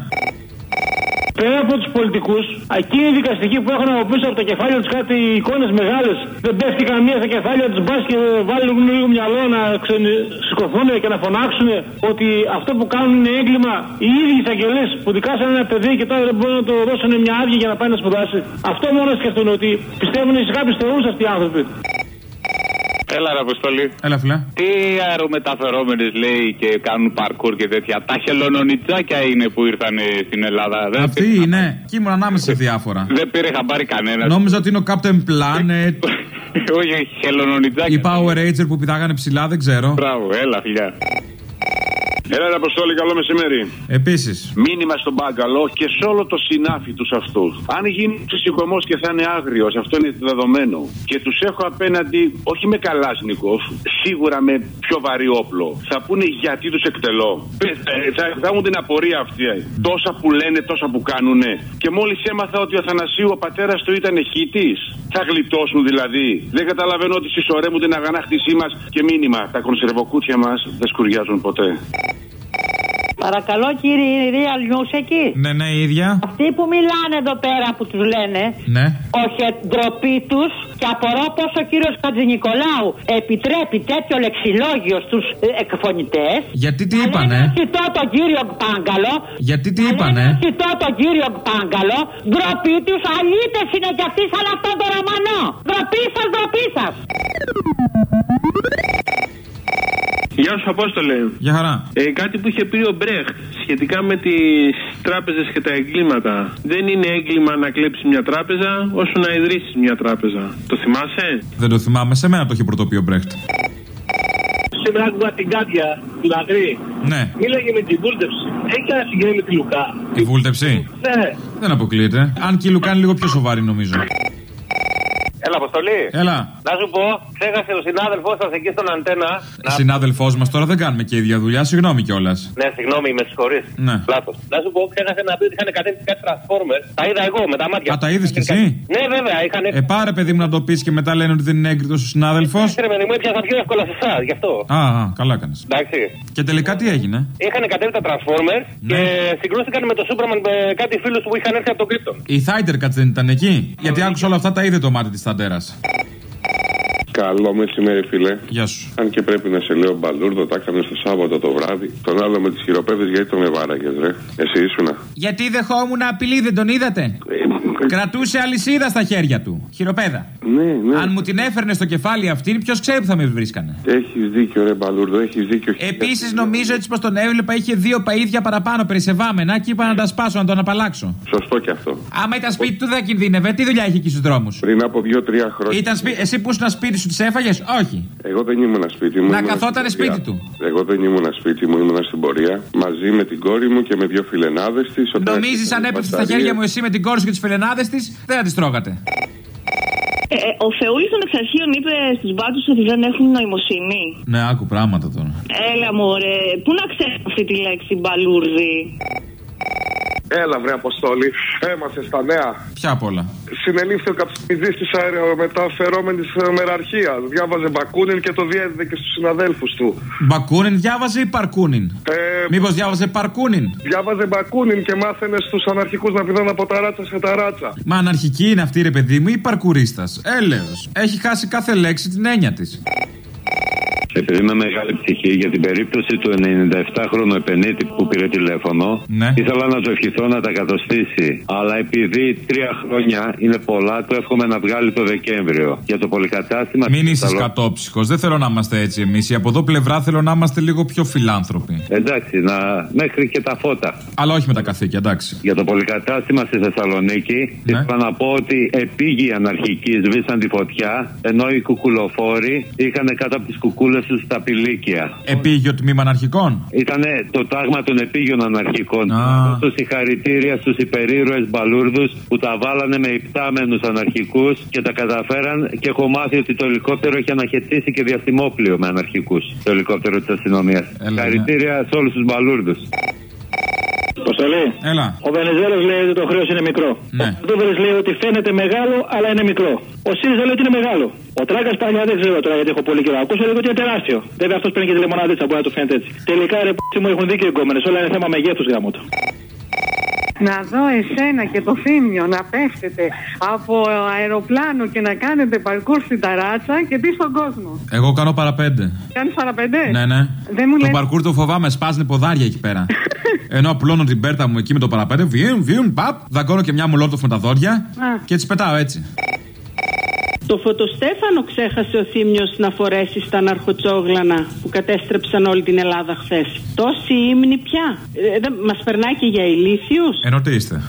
Πέρα από τους πολιτικούς, εκείνοι οι δικαστικοί που έχουν από πίσω από το κεφάλι τους κάτι εικόνες μεγάλες, δεν πέφτει καμία στα κεφάλια τους μπας και βάλουν λίγο μυαλό να ξενι... σηκωθούν και να φωνάξουν ότι αυτό που κάνουν είναι έγκλημα. Οι ίδιοι εισαγγελείς που δικάσαν ένα παιδί και τώρα δεν μπορούν να το δώσουν μια άδεια για να πάει να σπουδάσει. Αυτό μόνο σκεφτούν ότι πιστεύουν σε κάποιου θεού αυτοί οι άνθρωποι. Έλα, ρε Αποστολή. Έλα, φιλέ. Τι αερομεταφερόμενες λέει και κάνουν παρκούρ και τέτοια. Τα χελονονιτσάκια είναι που ήρθαν στην Ελλάδα. Δεν Αυτή είναι. Και ήμουν ανάμεσα σε διάφορα. Δεν πήρε χαμπάρι κανένας. Νόμιζα ότι είναι ο Captain Planet. Όχι, χελονονιτσάκια. Οι Power Ranger που πηδάγανε ψηλά, δεν ξέρω. Μπράβο, έλα, φιλιά. Έλα, ρε Αποστόλη, καλό μεσημέρι. Επίσης. Μήνυμα στον μπάγκαλο και σε όλο το συνάφι τους αυτούς. Αν γίνει ψυχομός και θα είναι άγριος, αυτό είναι δεδομένο. Και τους έχω απέναντι, όχι με καλάσνικοφ, σίγουρα με πιο βαρύ όπλο. Θα πούνε γιατί τους εκτελώ; Ε, Θα, θα έχουν την απορία αυτή. Τόσα που λένε, τόσα που κάνουνε. Και μόλις έμαθα ότι ο Αθανασίου, ο πατέρας του ήταν χήτη, θα γλιτώσουν δηλαδή. Δεν καταλαβαίνω ότι συσσωρεύουν την αγανάκτησή μας και μήνυμα. Τα κονσερβοκούτια μας δεν σκουριάζουν ποτέ. Παρακαλώ κύριε Real News εκεί. Ναι, ναι, η ίδια. Αυτοί που μιλάνε εδώ πέρα που τους λένε Ναι. όχι ντροπή τους και απορώ πως ο κύριος Χατζηνικολάου επιτρέπει τέτοιο λεξιλόγιο στους ε, εκφωνητές. Γιατί τι είπανε; Κοιτώ τον κύριο Πάγκαλο. Γιατί τι είπανε; Κοιτώ τον κύριο Πάγκαλο. Ντροπή τους αλήτες είναι κι αυτοί σαν αυτόν τον Ρωμανό. Ντροπή σας, ντροπή σας. Γεια σου, Απόστολε. Για χαρά. Ε, κάτι που είχε πει ο Μπρέχτ σχετικά με τις τράπεζες και τα εγκλήματα. Δεν είναι έγκλημα να κλέψεις μια τράπεζα όσο να ιδρύσεις μια τράπεζα. Το θυμάσαι; Δεν το θυμάμαι, σε μένα το είχε πρωτοποιεί ο Μπρέχτ. Σήμερα άκουγα την Κάτια, την Αγρή. Ναι. Μίλαγε με την βούλτεψη. Έχει κανένα συγγένει με τη Λουκά. Η βούλτεψη. Ναι. Δεν αποκλείεται. Αν και η Λουκά είναι λίγο πιο σοβαρή νομίζω. Έλα, Αποστολή. Έλα. Να σου πω, ξέχασε ο συνάδελφός σας εκεί στον αντένα. Να... Συνάδελφός μας τώρα δεν κάνουμε και ίδια δουλειά, συγγνώμη κιόλας. Ναι, συγγνώμη, με συγχωρείς. Ναι. Λάθος. Να σου πω, ξέχασε να πει ότι είχαν κατέβει κάτι Transformers. Τα είδα εγώ με τα μάτια. Α, τα είδες κι εσύ; Ναι, βέβαια, είχαν. Ε, πάρε παιδί μου να το πεις και μετά λένε ότι δεν είναι έγκριτος ο συνάδελφος. Τρεμένη μου έπιασα πιο εύκολα σε εσάς, γι' αυτό. Α, α, καλά έκανε. Εντάξει. Και τελικά τι έγινε; Είχαν κατέβει τα Transformers και συγκρούστηκαν με το Superman με κάτι φίλους που είχαν έρθει από τον Κρύπτον. Η Thundercats δεν ήταν εκεί; Γιατί άκουσα όλα αυτά τα είδε το μάτι της Θαντέρα. Καλό μεσημέρι, φίλε. Γεια σου. Αν και πρέπει να σε λέω μπαλούρδο, τα έκανε το Σάββατο το βράδυ. Τον άλλο με τις χειροπέδες, γιατί τον εβάραγες, ρε. Εσύ ήσουνα. Γιατί δεχόμουν απειλή, δεν τον είδατε; Κρατούσε αλυσίδα στα χέρια του. Χειροπέδα. Ναι, ναι. Αν μου την έφερνε στο κεφάλι αυτή, ποιος ξέρει που θα με βρίσκανε. Έχεις δίκιο, ρε μπαλούρδο, έχεις δίκιο. Επίσης, νομίζω έτσι πως τον έβλεπα είχε δύο παίδια παραπάνω περισεβάμενα και είπα να τα σπάσω, να τον απαλλάξω. Σωστό κι αυτό. Άμα ήταν σπίτι του δεν κινδύνευε, τι δουλειά είχε εκεί στους δρόμους; Πριν από δύο-τρία χρόνια. Ήταν σπί... Εσύ που ήσουν σπίτι σου, τις έφαγες, όχι. Εγώ δεν ήμουν σπίτι μου. Να ήμουνα καθότανε στην πορεία. σπίτι του. Εγώ δεν ήμουν σπίτι μου, ήμουν στην πορεία μαζί με την κόρη μου και με δύο φιλενάδες της. Νομίζεις αν έπεφτε στα χέρια μου εσύ με την κόρη σου και τις φιλενάδες της, δεν θα τις τρώγατε. Ε, ε, ο Θεούλης των Εξαρχείων είπε στου μπάτσου ότι δεν έχουν νοημοσύνη. Ναι, άκου πράγματα τώρα. Έλα μωρέ, πού να ξέρεις αυτή τη λέξη μπαλούρδι; Έλα, βρε Αποστόλη, έμαθε στα νέα. Ποια απ' όλα; Συνελήφθη ο καψιμιδής της αερομεταφερόμενης μεραρχίας. Διάβαζε Μπακούνιν και το διέδιδε και στους συναδέλφους του. Μπακούνιν διάβαζε ή Παρκούνιν; Ε, Μήπως διάβαζε Παρκούνιν; Διάβαζε Μπακούνιν και μάθαινε στους αναρχικούς να πηδάνε από τα ράτσα σε τα ράτσα. Μα αναρχική είναι αυτή, ρε παιδί μου, ή παρκουρίστας. Έλεος. Έχει χάσει κάθε λέξη την έννοια της. Επειδή είμαι μεγάλη ψυχή για την περίπτωση του 97χρονου επενήτη που πήρε τηλέφωνο, Ναι. ήθελα να του ευχηθώ να τα κατοστήσει. Αλλά επειδή τρία χρόνια είναι πολλά, το εύχομαι να βγάλει το Δεκέμβριο. Για το πολυκατάστημα. Μην είσαι Καλό- κατόψυχο. Δεν θέλω να είμαστε έτσι εμείς. Από εδώ πλευρά θέλω να είμαστε λίγο πιο φιλάνθρωποι. Εντάξει, να... μέχρι και τα φώτα. Αλλά όχι με τα καθήκια, εντάξει. Για το πολυκατάστημα στη Θεσσαλονίκη, ήθελα να πω ότι επίγειοι αναρχικοί σβήσαν τη φωτιά, ενώ οι κουκουλοφόροι είχαν κάτω από τις κουκούλες του τα πηλίκια. Επίγειο τμήμα αναρχικών; Ήταν το τάγμα των επίγειων αναρχικών. Στου συγχαρητήρια στους υπερήρωες μπαλούρδους που τα βάλανε με υπτάμενους αναρχικούς και τα καταφέραν. Και έχω μάθει ότι το ελικόπτερο έχει αναχαιτήσει και διαστημόπλιο με αναρχικούς. Το ελικόπτερο της αστυνομίας. Συγχαρητήρια σε όλους τους μπαλούρδους. Αποστολή. Έλα. Ο Βενεζέλος λέει ότι το χρέος είναι μικρό. Ναι. Ο Δούβερης λέει ότι φαίνεται μεγάλο, αλλά είναι μικρό. Ο ΣΥΡΙΖΑ λέει ότι είναι μεγάλο. Ο Τράγκα παλιά δεν ξέρω τώρα γιατί έχω πολύ καιρό. Ακούσα λέει ότι είναι τεράστιο. Βέβαια αυτός παίρνει και τη λεμοναδίτσα, μπορεί να του φαίνεται έτσι. Τελικά ρε π***ι μου έχουν δίκιο οι γκόμενες. Όλα είναι θέμα μεγέθους γάμο του. Να δω εσένα και το θύμιο να πέφτετε από αεροπλάνο και να κάνετε παρκούρ στην ταράτσα και τι στον κόσμο. Εγώ κάνω παραπέντε. Κάνεις παραπέντε; Ναι, ναι. Δεν μου το λες- παρκούρ το φοβάμαι, σπάζουν ποδάρια εκεί πέρα. Ενώ απλώνω την πέρτα μου εκεί με το παραπέντε, βιούν, βιούν, παπ, δαγκώνω και μια μουλότοφ με τα δόντια Α. και τις πετάω έτσι. Το φωτοστέφανο ξέχασε ο Θήμιος να φορέσει στα ναρχοτσόγλανα που κατέστρεψαν όλη την Ελλάδα χθες. Τόση ύμνη πια. Ε, δεν- μας περνάει και για ηλίθιους; Ενώ τι είστε.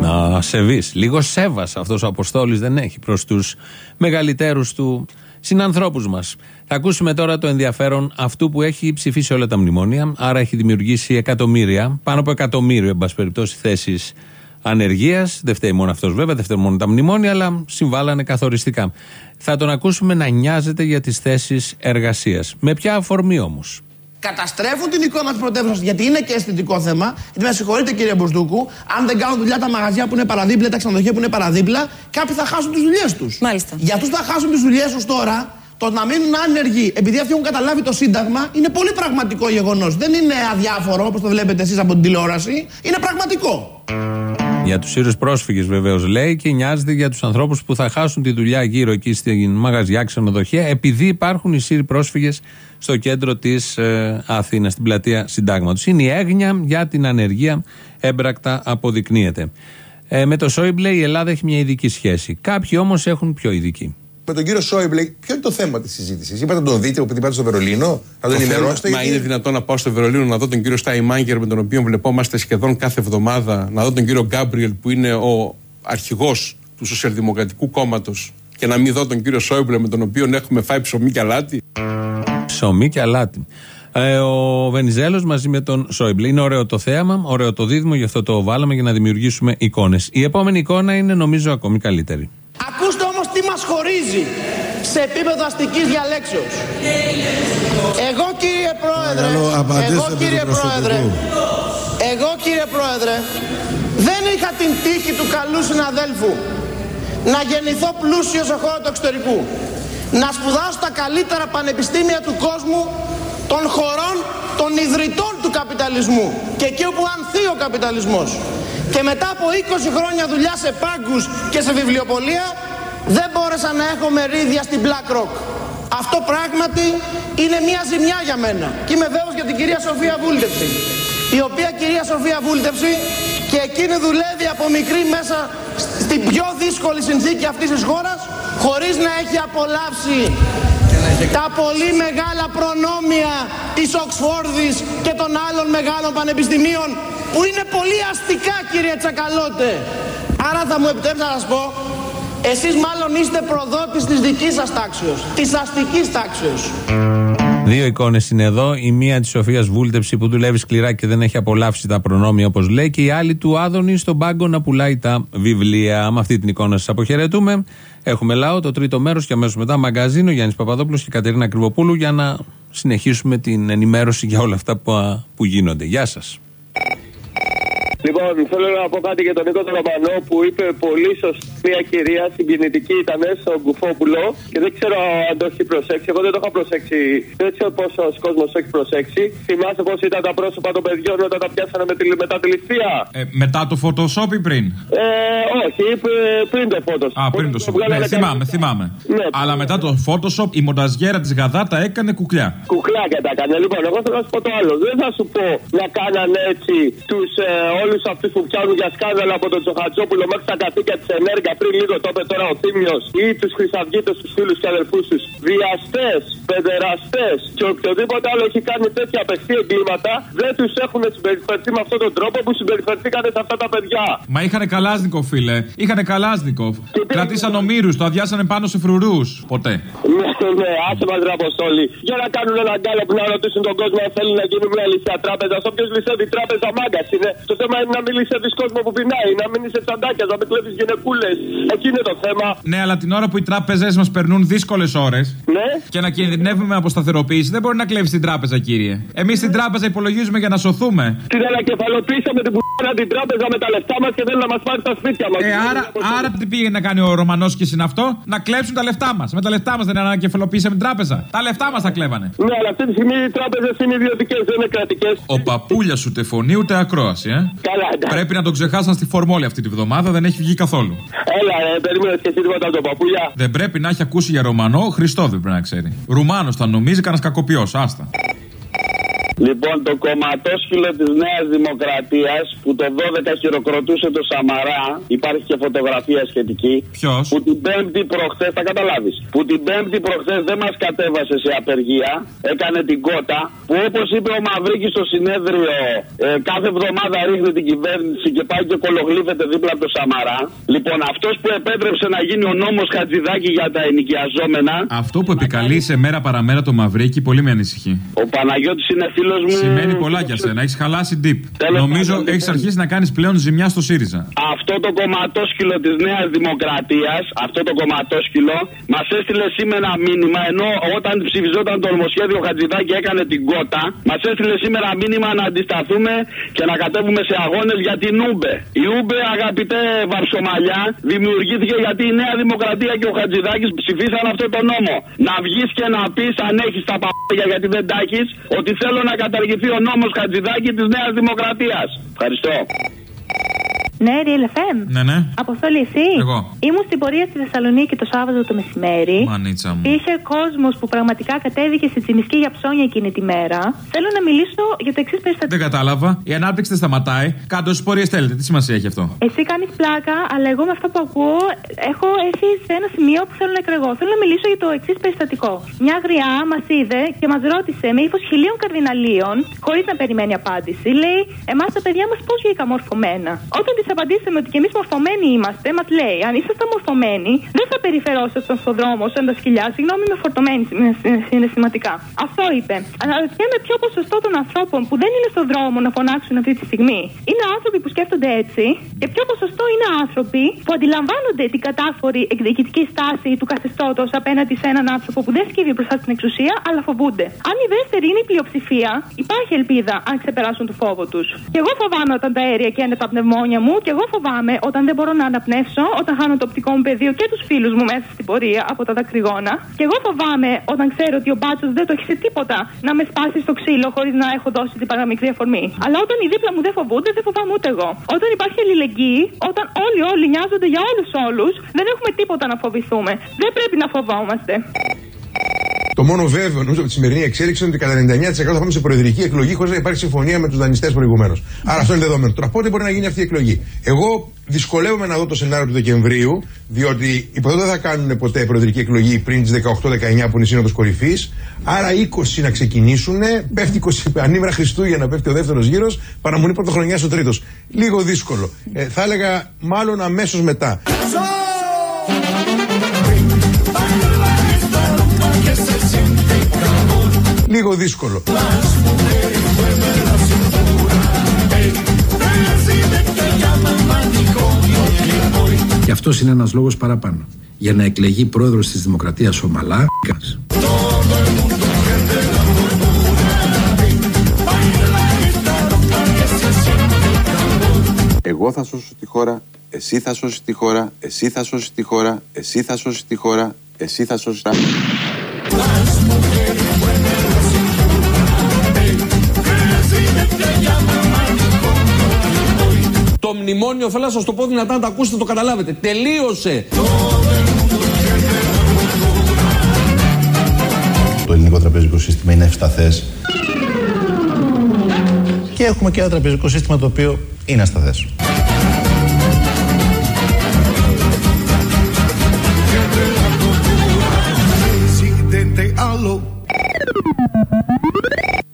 Να σεβεί. Λίγο σέβας αυτός ο Αποστόλης δεν έχει προς τους μεγαλύτερου του συνανθρώπους μας. Θα ακούσουμε τώρα το ενδιαφέρον αυτού που έχει ψηφίσει όλα τα μνημόνια, άρα έχει δημιουργήσει εκατομμύρια, πάνω από εκατομμύριο, εν πάση περιπτώσει, θέσεις ανεργίας. Δεν φταίει μόνο αυτός βέβαια, δεν φταίει μόνο τα μνημόνια, αλλά συμβάλλανε καθοριστικά. Θα τον ακούσουμε να νοιάζεται για τις θέσεις εργασίας. Με ποια αφορμή όμως; Καταστρέφουν την εικόνα της πρωτεύουσας γιατί είναι και αισθητικό θέμα. Γιατί με συγχωρείτε κύριε Μπουσδούκου, αν δεν κάνουν δουλειά τα μαγαζιά που είναι παραδίπλα, τα ξενοδοχεία που είναι παραδίπλα, κάποιοι θα χάσουν τις δουλειές τους. Μάλιστα. Για αυτούς που θα χάσουν τις δουλειές τους τώρα, το να μείνουν άνεργοι επειδή αυτοί έχουν καταλάβει το Σύνταγμα είναι πολύ πραγματικό γεγονός. Δεν είναι αδιάφορο όπως το βλέπετε εσείς από την τηλεόραση. Είναι πραγματικό. Για τους Σύρους πρόσφυγες βεβαίως λέει και νοιάζεται για τους ανθρώπους που θα χάσουν τη δουλειά γύρω εκεί στην μαγαζιά, ξενοδοχεία, επειδή υπάρχουν οι Σύροι πρόσφυγες στο κέντρο της ε, Αθήνας, στην πλατεία Συντάγματος. Είναι η έγνοια για την ανεργία, έμπρακτα αποδεικνύεται. Ε, με το Σόιμπλε η Ελλάδα έχει μια ειδική σχέση. Κάποιοι όμως έχουν πιο ειδική. Με τον κύριο Σόιμπλε, ποιο είναι το θέμα της συζήτησης; Είπατε να τον δείτε επειδή πάτε στο Βερολίνο, να τον Το θέμα, ενημερώσετε. Μα γιατί- είναι δυνατόν να πάω στο Βερολίνο να δω τον κύριο Στάιμάγκερ με τον οποίο βλεπόμαστε σχεδόν κάθε εβδομάδα, να δω τον κύριο Γκάμπριελ που είναι ο αρχηγός του Σοσιαλδημοκρατικού Κόμματος και να μην δω τον κύριο Σόιμπλε με τον οποίο έχουμε φάει ψωμί και αλάτι. Ψωμί και αλάτι. Ε, ο Βενιζέλος μαζί με τον Σόιμπλε. Είναι ωραίο το θέαμα, ωραίο το δίδυμο, γι' αυτό το βάλαμε για να δημιουργήσουμε εικόνες. Η επόμενη εικόνα είναι νομίζω ακόμη καλύτερη. Ακούστε όμως τι μας χωρίζει σε επίπεδο αστικής διαλέξεως. Εγώ κύριε Πρόεδρε, Παρακαλώ, απαντήστε εγώ επί του κύριε Πρόεδρε, προσωπικού. εγώ κύριε Πρόεδρε, δεν είχα την τύχη του καλού συναδέλφου να γεννηθώ πλούσιος σε χώρο του εξωτερικού. Να σπουδάσω στα καλύτερα πανεπιστήμια του κόσμου των χωρών των ιδρυτών του καπιταλισμού και εκεί όπου ανθεί ο καπιταλισμός. Και μετά από 20 χρόνια δουλειά σε πάγκους και σε βιβλιοπολία δεν μπόρεσα να έχω μερίδια στην BlackRock. Αυτό πράγματι είναι μια ζημιά για μένα. Και είμαι βέβαιος για την κυρία Σοφία Βούλτεψη. Η οποία κυρία Σοφία Βούλτεψη και εκείνη δουλεύει από μικρή μέσα στην πιο δύσκολη συνθήκη αυτής της χώρας χωρίς να έχει απολαύσει τα πολύ μεγάλα προνόμια της Οξφόρδης και των άλλων μεγάλων πανεπιστημίων που είναι πολύ αστικά κύριε Τσακαλώτε. Άρα θα μου επιτρέψετε να σας πω, εσείς μάλλον είστε προδότης της δικής σας τάξεως, της αστικής τάξεως. Δύο εικόνες είναι εδώ. Η μία της Σοφίας Βούλτεψη που δουλεύει σκληρά και δεν έχει απολαύσει τα προνόμια όπως λέει. Και η άλλη του Άδωνη στον πάγκο να πουλάει τα βιβλία. Με αυτή την εικόνα σας αποχαιρετούμε. Έχουμε λαό, το τρίτο μέρος και αμέσως μετά μαγκαζίνο. Γιάννης Παπαδόπουλος και Κατερίνα Κρυβοπούλου για να συνεχίσουμε την ενημέρωση για όλα αυτά που, α, που γίνονται. Γεια σας. Λοιπόν, θέλω να πω κάτι για τον Νίκο τον Ρωμανό που είπε πολύ σωστή μια κυρία, συγκινητική ήταν στον Κουφόπουλο και δεν ξέρω αν το έχει προσέξει. Εγώ δεν το είχα προσέξει. Δεν ξέρω πόσος κόσμος το έχει προσέξει. Θυμάσαι πώς ήταν τα πρόσωπα των παιδιών όταν τα πιάσανε με τη, μετά τη ληστεία; Ε, μετά το Photoshop ή πριν; Ε, όχι, πρι- πριν το φώτο. Α, πριν το Photoshop. Ναι, θυμάμαι, θυμάμαι. Ναι. Αλλά μετά το Photoshop η μονταζιέρα της Γαδά τα έκανε κουκλιά. Κουκλάκια τα έκανε. Λοιπόν, εγώ θέλω να σου πω το άλλο. Δεν θα σου πω να κάνανε έτσι τους ε, όλους αυτούς που πιάνουν για σκάνδαλα από τον Τσοχατσόπουλο μέχρι τα καθήκια της Ενέργειας πριν λίγο το είπε τώρα ο Θήμιος ή τους Χρυσαυγίτες, τους φίλους και αδερφού τους. Βιαστές, παιδεραστέ και οποιοδήποτε άλλο έχει κάνει τέτοια απεχθή εγκλήματα δεν τους έχουν συμπεριφερθεί με αυτόν τον τρόπο που συμπεριφερθήκανε σε αυτά τα παιδιά. Μα είχανε καλάζνικο, φίλε. Είχανε καλάζνικο. Κρατήσαν ομήρους, το αδειάσανε πάνω σε φρουρούς. Ποτέ. Ναι, ναι, άσε μας ρε Αποστόλη. Για να κάνουν ένα γκάλο που να ρωτήσουν τον κόσμο αν θέλει να γίνει μια λυσιά τράπεζα. Όποιος λυσεύει τράπεζα μάγκας είναι. Το θέμα είναι να μην λυσεύει κόσμο που πεινάει, να μην είσαι τσαντάκιας, να μην κλέβεις γυναικούλες. Εκεί είναι το θέμα. Ναι, αλλά την ώρα που οι τράπεζε μας περνούν δύσκολες ώρες Ναι. και να κινδυνεύουμε με αποσταθεροποίηση, δεν μπορεί να κλέβεις την τράπεζα, κύριε. Εμείς την τράπεζα υπολογίζουμε για να σωθούμε. Την ανακεφαλοποίησαμε την πουθάνα την τράπεζα με τα λεφτά μας και θέλει να μας πάρει τα σπίτια μας. Ε, άρα, άρα τι πήγε να κάνει ο Ρωμανός και συν αυτό, να κλέψουν τα λεφτά μας. Με τα λεφτά μας δεν ανακεφαλοποίησαμε την τράπεζα. Τα λεφτά μας τα κλέβανε. Ναι, αλλά αυτή τη στιγμή οι τράπεζες είναι ιδιωτικές, δεν είναι κρατικές. Ο παππούλια ούτε φωνή ούτε ακρόαση, ε. Καλά, εντάξει. Πρέπει να τον ξεχάσαν στη φορμόλη αυτή τη βδομάδα, δεν έχει βγει καθόλου. Έλα, ρε, περίμενε και εσύ τίποτα από τον παππούλια. Δεν πρέπει να έχει ακούσει για Ρωμανό, Χριστό δεν πρέπει να ξέρει. Ρουμάνος θα νομίζει κανένας κακοποιός, άστα. Λοιπόν, το κομματόσκυλο της Νέας Δημοκρατίας που το 12 χειροκροτούσε το Σαμαρά, υπάρχει και φωτογραφία σχετική. Ποιος; Που την Πέμπτη προχθές, θα καταλάβεις. Που την Πέμπτη προχθές δεν μας κατέβασε σε απεργία, έκανε την κότα. Που όπως είπε ο Μαυρίκης στο συνέδριο, ε, κάθε εβδομάδα ρίχνει την κυβέρνηση και πάει και κολογλύφεται δίπλα από το Σαμαρά. Λοιπόν, αυτός που επέτρεψε να γίνει ο νόμος Χατζηδάκη για τα ενοικιαζόμενα. Αυτό που επικαλεί σε μέρα παραμέρα το Μαυρίκι πολύ με ανησυχεί. Ο Παναγιώτης είναι φίλος μου. Σημαίνει πολλά για σένα, έχεις χαλάσει deep. Τέλος Νομίζω πάντων, έχεις αρχίσει να κάνεις πλέον ζημιά στο ΣΥΡΙΖΑ. Αυτό το κομματόσκυλο της Νέας Δημοκρατίας, αυτό το κομματόσκυλο, μας έστειλε σήμερα μήνυμα ενώ όταν ψηφιζόταν το νομοσχέδιο Χατζηδάκη έκανε την κότα, μας έστειλε σήμερα μήνυμα να αντισταθούμε και να κατέβουμε σε αγώνες για την Ούμπε. Η Ούμπε, αγαπητέ Βαρσομαλιά, δημιουργήθηκε γιατί η Νέα Δημοκρατία και ο Χατζηδάκης ψηφίσαν αυτό το νόμο. Να βγεις και να πεις αν έχεις τα παπάγια γιατί δεν τα έχεις, ότι θέλω να καταργηθεί ο νόμος Χατζηδάκη της Νέας Δημοκρατίας. Ευχαριστώ. Ναι, Real FM. Ναι, ναι. Αποστόλη, εσύ. Εγώ. Ήμουν στην πορεία στη Θεσσαλονίκη το Σάββατο το μεσημέρι. Μανίτσα μου. Είχε κόσμος που πραγματικά κατέβηκε στη Τσιμισκή για ψώνια εκείνη τη μέρα. Θέλω να μιλήσω για το εξής περιστατικό. Δεν κατάλαβα. Η ανάπτυξη δεν σταματάει. Κάτω όσε πορείες θέλετε. Τι σημασία έχει αυτό; Εσύ κάνεις πλάκα, αλλά εγώ με αυτό που ακούω έχω έρθει σε ένα σημείο που θέλω να εκρεγώ. Θέλω να μιλήσω για το εξής περιστατικό. Μια γριά μας είδε και μας ρώτησε με ύφο χιλίων καρδιναλίων, χωρίς να περιμένει απάντηση. Λέει, Εμάς τα παιδιά μας πώς βγήκαν μορφωμένα. Όταν τη απαντήσαμε ότι και εμείς μορφωμένοι είμαστε, μας λέει, Αν ήσασταν μορφωμένοι, δεν θα περιφερόσασταν στον δρόμο σαν τα σκυλιά. Συγγνώμη, είμαι φορτωμένη συναισθηματικά. Αυτό είπε. Αναρωτιέμαι ποιο ποσοστό των ανθρώπων που δεν είναι στον δρόμο να φωνάξουν αυτή τη στιγμή είναι άνθρωποι που σκέφτονται έτσι και ποιο ποσοστό είναι άνθρωποι που αντιλαμβάνονται την κατάφορη εκδικητική στάση του καθεστώτος απέναντι σε έναν άνθρωπο που δεν σκύβει μπροστά στην εξουσία, αλλά φοβούνται. Αν η δεύτερη είναι η πλειοψηφία, υπάρχει ελπίδα αν ξεπεράσουν το φόβο τους. Και εγώ φοβάμαι όταν τα αέρια καίνε τα πνευμόνια μου, και εγώ φοβάμαι όταν δεν μπορώ να αναπνεύσω, όταν χάνω το οπτικό μου πεδίο και τους φίλους μου μέσα στην πορεία από τα δακρυγόνα. Και εγώ φοβάμαι όταν ξέρω ότι ο μπάτσος δεν το έχει σε τίποτα να με σπάσει στο ξύλο χωρίς να έχω δώσει την παραμικρή αφορμή. Αλλά όταν οι δίπλα μου δεν φοβούνται, δεν φοβάμαι ούτε εγώ. Όταν υπάρχει αλληλεγγύη, όταν όλοι όλοι νοιάζονται για όλους όλους, δεν έχουμε τίποτα να φοβηθούμε. Δεν πρέπει να φοβόμαστε. Το μόνο βέβαιο νομίζω από τη σημερινή εξέλιξη είναι ότι κατά 99% θα πάμε σε προεδρική εκλογή χωρίς να υπάρχει συμφωνία με τους δανειστές προηγουμένως. Άρα αυτό είναι δεδομένο. Τώρα πότε μπορεί να γίνει αυτή η εκλογή; Εγώ δυσκολεύομαι να δω το σενάριο του Δεκεμβρίου, διότι υποθέτω δεν θα κάνουν ποτέ προεδρική εκλογή πριν τις 18-19 που είναι η Σύνοδος Κορυφής. Άρα 20 να ξεκινήσουν, πέφτει 20 ανήμερα Χριστούγεννα, πέφτει ο δεύτερος γύρος, παραμονή πρωτοχρονιάς ο τρίτος. Λίγο δύσκολο. Ε, θα έλεγα μάλλον αμέσως μετά. Λίγο δύσκολο. Και αυτός είναι ένας λόγος παραπάνω. Για να εκλεγεί πρόεδρος της Δημοκρατίας ο Μαλάκας. Εγώ θα σώσω τη χώρα, εσύ θα σώσεις τη χώρα, εσύ θα σώσεις τη χώρα, εσύ θα σώσεις τη χώρα, εσύ θα σώσεις τα... μνημόνιο, θέλω να σας το πω δυνατά να το ακούσετε, το καταλάβετε. Τελείωσε. Το ελληνικό τραπεζικό σύστημα είναι ευσταθές. Και έχουμε και ένα τραπεζικό σύστημα το οποίο είναι ασταθέ.